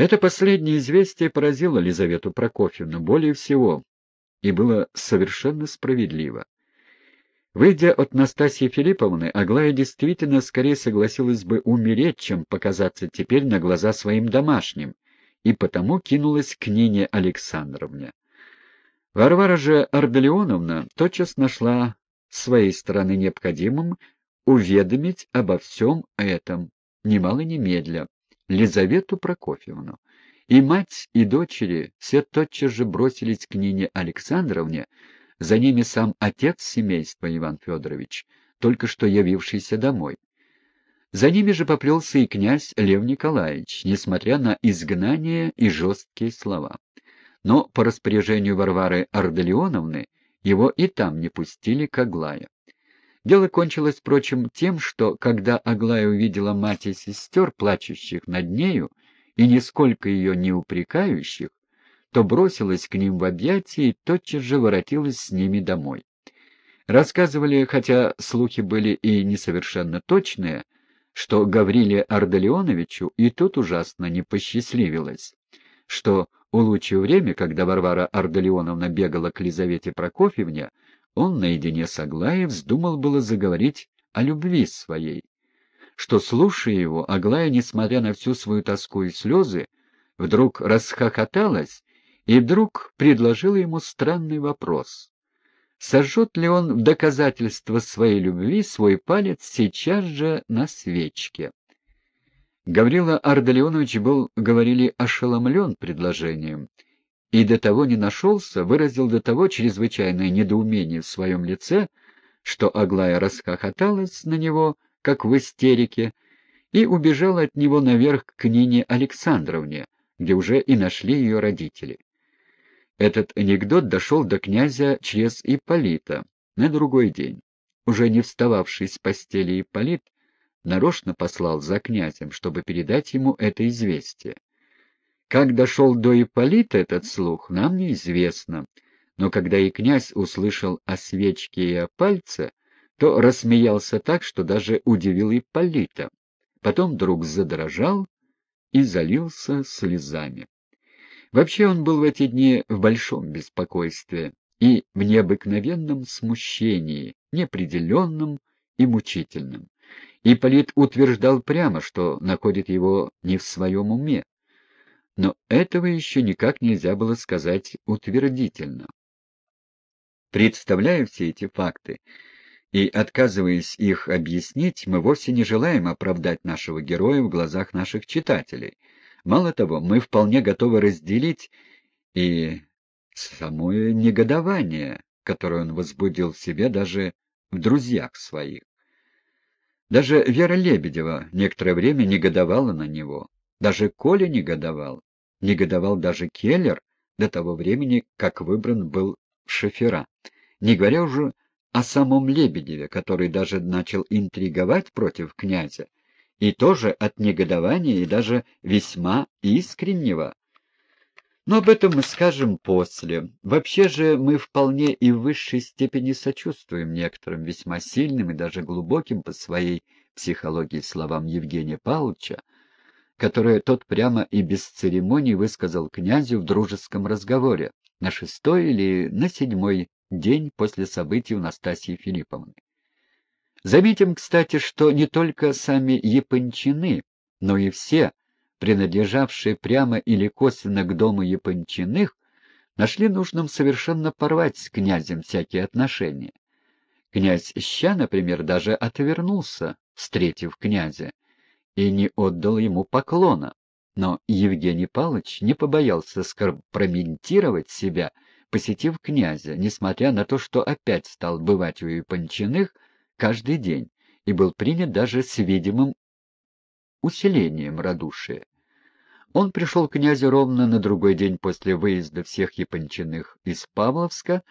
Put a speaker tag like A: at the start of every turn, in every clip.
A: Это последнее известие поразило Лизавету Прокофьевну более всего и было совершенно справедливо. Выйдя от Настасьи Филипповны, Аглая действительно скорее согласилась бы умереть, чем показаться теперь на глаза своим домашним, и потому кинулась к Нине Александровне. Варвара же Арделеоновна тотчас нашла своей стороны необходимым уведомить обо всем этом, немало немедля, Лизавету Прокофьевну. И мать, и дочери все тотчас же бросились к Нине Александровне, за ними сам отец семейства Иван Федорович, только что явившийся домой. За ними же поплелся и князь Лев Николаевич, несмотря на изгнание и жесткие слова. Но по распоряжению Варвары Арделеоновны его и там не пустили к Аглае. Дело кончилось, впрочем, тем, что, когда Аглая увидела мать и сестер, плачущих над нею, и нисколько ее не упрекающих, то бросилась к ним в объятия и тотчас же воротилась с ними домой. Рассказывали, хотя слухи были и несовершенно точные, что Гавриле Арделеоновичу и тут ужасно не посчастливилось, что, улучив время, когда Варвара Арделеоновна бегала к Лизавете Прокофьевне, он наедине с Аглаей вздумал было заговорить о любви своей, что, слушая его, Аглая, несмотря на всю свою тоску и слезы, вдруг расхохоталась и вдруг предложила ему странный вопрос. Сожжет ли он в доказательство своей любви свой палец сейчас же на свечке? Гаврила Ардалионович был, говорили, ошеломлен предложением, и до того не нашелся, выразил до того чрезвычайное недоумение в своем лице, что Аглая расхохоталась на него, как в истерике, и убежала от него наверх к Нине Александровне, где уже и нашли ее родители. Этот анекдот дошел до князя через Ипполита на другой день. Уже не встававший с постели Ипполит нарочно послал за князем, чтобы передать ему это известие. Как дошел до Ипполита этот слух, нам неизвестно, но когда и князь услышал о свечке и о пальце, то рассмеялся так, что даже удивил Ипполита. Потом вдруг задрожал и залился слезами. Вообще он был в эти дни в большом беспокойстве и в необыкновенном смущении, неопределенном и мучительном. Ипполит утверждал прямо, что находит его не в своем уме. Но этого еще никак нельзя было сказать утвердительно. Представляя все эти факты и отказываясь их объяснить, мы вовсе не желаем оправдать нашего героя в глазах наших читателей — Мало того, мы вполне готовы разделить и самое негодование, которое он возбудил в себе даже в друзьях своих. Даже Вера Лебедева некоторое время негодовала на него. Даже Коля негодовал. Негодовал даже Келлер до того времени, как выбран был шофера. Не говоря уже о самом Лебедеве, который даже начал интриговать против князя, и тоже от негодования и даже весьма искреннего. Но об этом мы скажем после. Вообще же мы вполне и в высшей степени сочувствуем некоторым весьма сильным и даже глубоким по своей психологии словам Евгения Павловича, которые тот прямо и без церемоний высказал князю в дружеском разговоре на шестой или на седьмой день после событий у Настасьи Филипповны. Заметим, кстати, что не только сами Япончины, но и все, принадлежавшие прямо или косвенно к дому Япончиных, нашли нужным совершенно порвать с князем всякие отношения. Князь Ща, например, даже отвернулся, встретив князя, и не отдал ему поклона. Но Евгений Павлович не побоялся скомпрометировать себя, посетив князя, несмотря на то, что опять стал бывать у Япончиных, каждый день и был принят даже с видимым усилением радушия. Он пришел к князю ровно на другой день после выезда всех Япончиных из Павловска.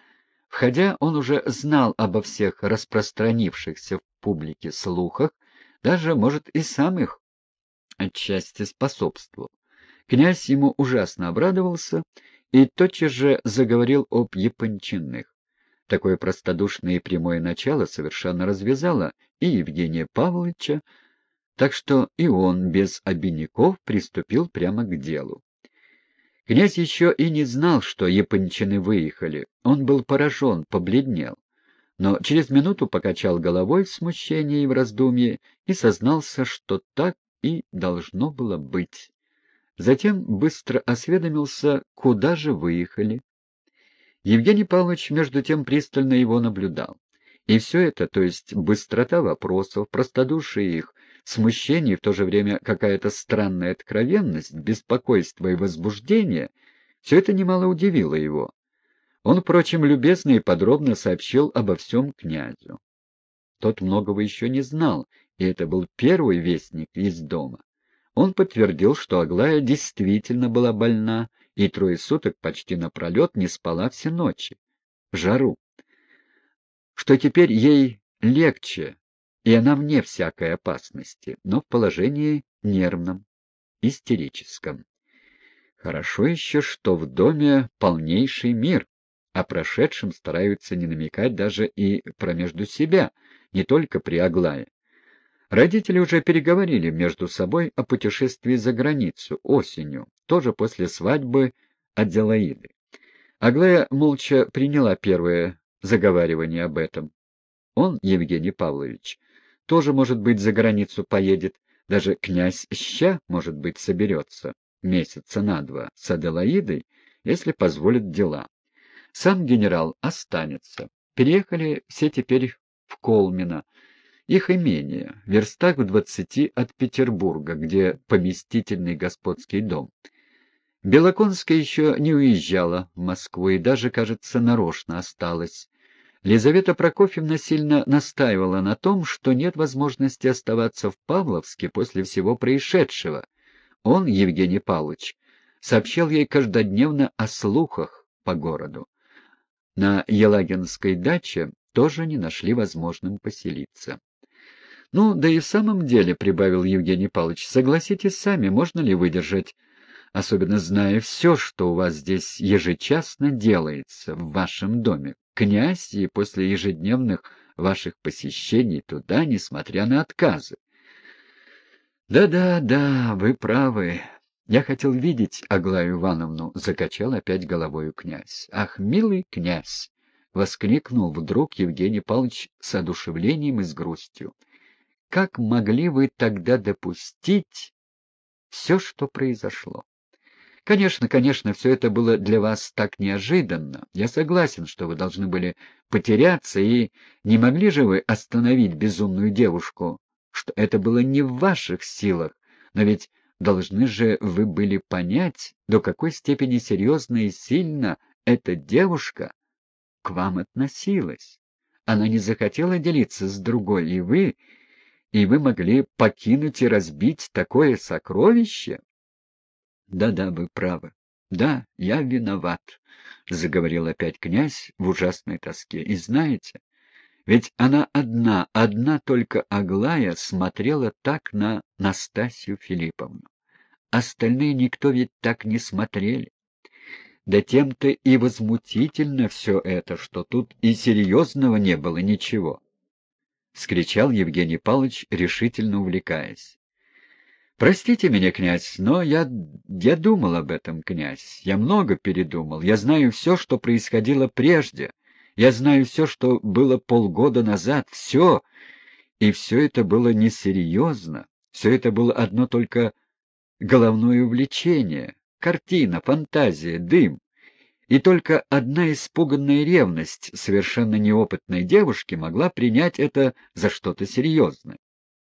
A: Входя, он уже знал обо всех распространившихся в публике слухах, даже, может, и сам их отчасти способствовал. Князь ему ужасно обрадовался и тотчас же заговорил об Япончиных. Такое простодушное и прямое начало совершенно развязало и Евгения Павловича, так что и он без обиняков приступил прямо к делу. Князь еще и не знал, что япончины выехали. Он был поражен, побледнел. Но через минуту покачал головой в смущении и в раздумье и сознался, что так и должно было быть. Затем быстро осведомился, куда же выехали. Евгений Павлович между тем пристально его наблюдал. И все это, то есть быстрота вопросов, простодушие их, смущение и в то же время какая-то странная откровенность, беспокойство и возбуждение, все это немало удивило его. Он, впрочем, любезно и подробно сообщил обо всем князю. Тот многого еще не знал, и это был первый вестник из дома. Он подтвердил, что Аглая действительно была больна, и трое суток почти напролет не спала все ночи. В жару. Что теперь ей легче, и она вне всякой опасности, но в положении нервном, истерическом. Хорошо еще, что в доме полнейший мир, о прошедшем стараются не намекать даже и промежду себя, не только при Аглае. Родители уже переговорили между собой о путешествии за границу осенью, тоже после свадьбы Аделаиды. Аглая молча приняла первое заговаривание об этом. Он, Евгений Павлович, тоже, может быть, за границу поедет, даже князь Ща, может быть, соберется месяца на два с Аделаидой, если позволят дела. Сам генерал останется. Переехали все теперь в Колмино, их имение, верстак в двадцати от Петербурга, где поместительный господский дом. Белоконская еще не уезжала в Москву и даже, кажется, нарочно осталась. Лизавета Прокофьевна сильно настаивала на том, что нет возможности оставаться в Павловске после всего происшедшего. Он, Евгений Павлович, сообщал ей каждодневно о слухах по городу. На Елагинской даче тоже не нашли возможным поселиться. «Ну, да и в самом деле», — прибавил Евгений Павлович, — «согласитесь сами, можно ли выдержать, особенно зная все, что у вас здесь ежечасно делается в вашем доме, князь и после ежедневных ваших посещений туда, несмотря на отказы. «Да-да, да, вы правы. Я хотел видеть Аглаю Ивановну», — закачал опять головою князь. «Ах, милый князь!» — воскликнул вдруг Евгений Павлович с одушевлением и с грустью. «Как могли вы тогда допустить все, что произошло?» Конечно, конечно, все это было для вас так неожиданно. Я согласен, что вы должны были потеряться, и не могли же вы остановить безумную девушку, что это было не в ваших силах, но ведь должны же вы были понять, до какой степени серьезно и сильно эта девушка к вам относилась. Она не захотела делиться с другой, и вы, и вы могли покинуть и разбить такое сокровище. Да-да, вы правы. Да, я виноват, — заговорил опять князь в ужасной тоске. И знаете, ведь она одна, одна только Аглая смотрела так на Настасью Филипповну. Остальные никто ведь так не смотрели. Да тем-то и возмутительно все это, что тут и серьезного не было ничего. — скричал Евгений Павлович, решительно увлекаясь. Простите меня, князь, но я... я думал об этом, князь. Я много передумал. Я знаю все, что происходило прежде. Я знаю все, что было полгода назад. Все. И все это было несерьезно. Все это было одно только головное увлечение. Картина, фантазия, дым. И только одна испуганная ревность совершенно неопытной девушки могла принять это за что-то серьезное.